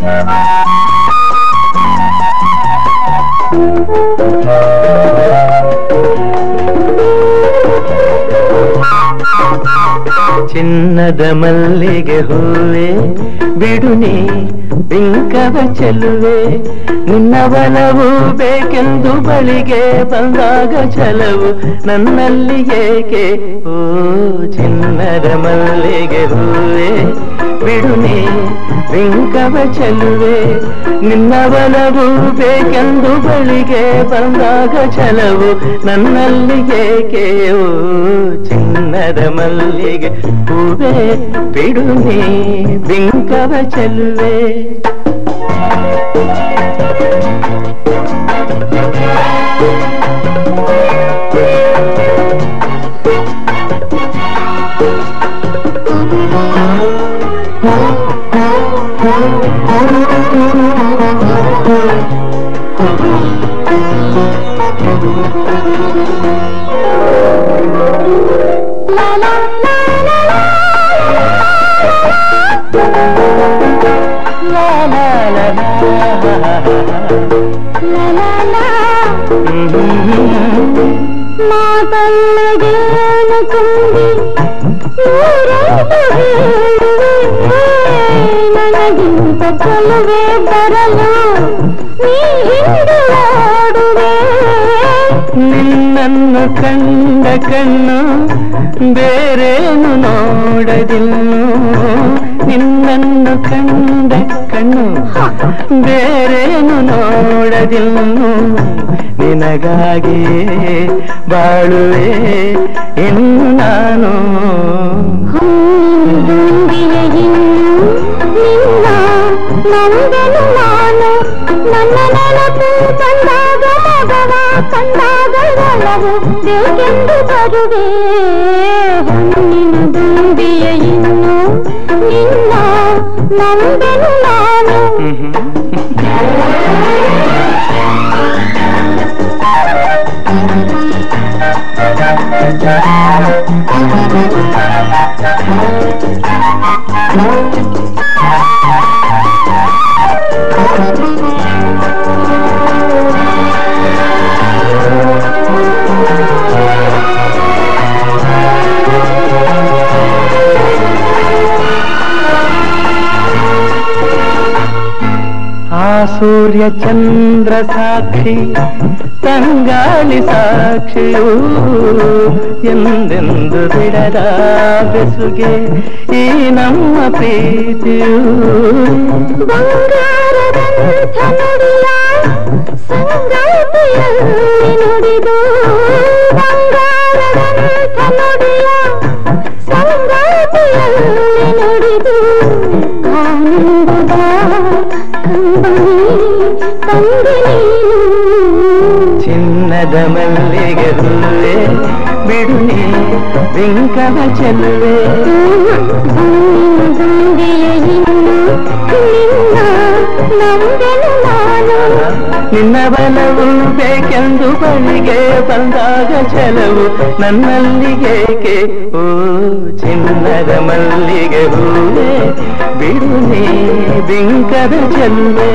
Bye. ಚಿನ್ನದ ಮಲ್ಲಿಗೆ ಹೂವೆ ಬಿಡುನಿ ಬಿಂಕದ ಚೆಲುವೆ. ನಿನ್ನ ಬಲವು ಬೇಕೆಂದು ಬಳಿಗೆ ಬಂದಾಗ ಚಲವು ನನ್ನಲ್ಲಿ ಏಕೆ? ಓ, ಚಿನ್ನದ ಮಲ್ಲಿಗೆ ಹೂವೆ ಬಿಡುನಿ. ರಿಂಗವ ಚಲುವೆ, ನಿನ್ನ ಬಲವು ಬೇಕೆಂದು ಬಳಿಗೆ ಬಂದಾಗ ಛಲವು ನನ್ನಲ್ಲಿ ಏಕೆ ಓ ಚಿನ್ನದ ಮಲ್ಲಿಗೆ ಹೂವೆ, ಬಿಡುನೆ. ರಿಂಗವ ಚೆಲುವೆ. మాతల్లదేనుకుంది ఊరంతా ನನಗಿಂತ ಚಲುವೆ ಬರಲು ನೀ ಹಿಂದು ಓಡುವೆ. ನಿನ್ನನ್ನು ಕಂಡ ಕಣ್ಣು ಬೇರೇನು ನೋಡದಿನ್ನು ನಿನ್ನನ್ನು ಕಂಡ ಕಣ್ಣು ಬೇರೇನು ನೋಡದಿನ್ನು ನಿನಗಾಗಿಯೇ ಬಾಳುವೆ ಇನ್ನು ನಾನು. ಒಲವು ಬೇಕೆಂದು ಬರುವೆ ಹೊನ್ನಿನ ದುಂಬಿಯ ಇನ್ನು ನಿನ್ನ ನಂದನು ನಾನು ಆ ಸೂರ್ಯ ಚಂದ್ರ ಸಾಕ್ಷಿ ತಂಗಾಳಿ ಸಾಕ್ಷಿಯೂ ಎಂದೆಂದು ಬಿಡದ ಬೆಸುಗೆ ಈ ನಮ್ಮ ಪ್ರೀತಿಯೂ ಬಂಗಾರದಂಥ ಚಿನ್ನದ ಮಲ್ಲಿಗೆ ಹೂವೆ ಬಿಡುನಿ ದುಂಬಿಯ ಇನ್ನು ನಿನ್ನ ಬಲವು ಬೇಕೆಂದು ಬಳಿಗೆ ಬಂದಾಗ ಚಲವು ನನ್ನಲ್ಲಿ ಓ, ಚಿನ್ನದ ಮಲ್ಲಿಗೆ ಹೂವೆ ಬಿಡುನಿ ಬಿಂಕದ ಚೆಲುವೆ.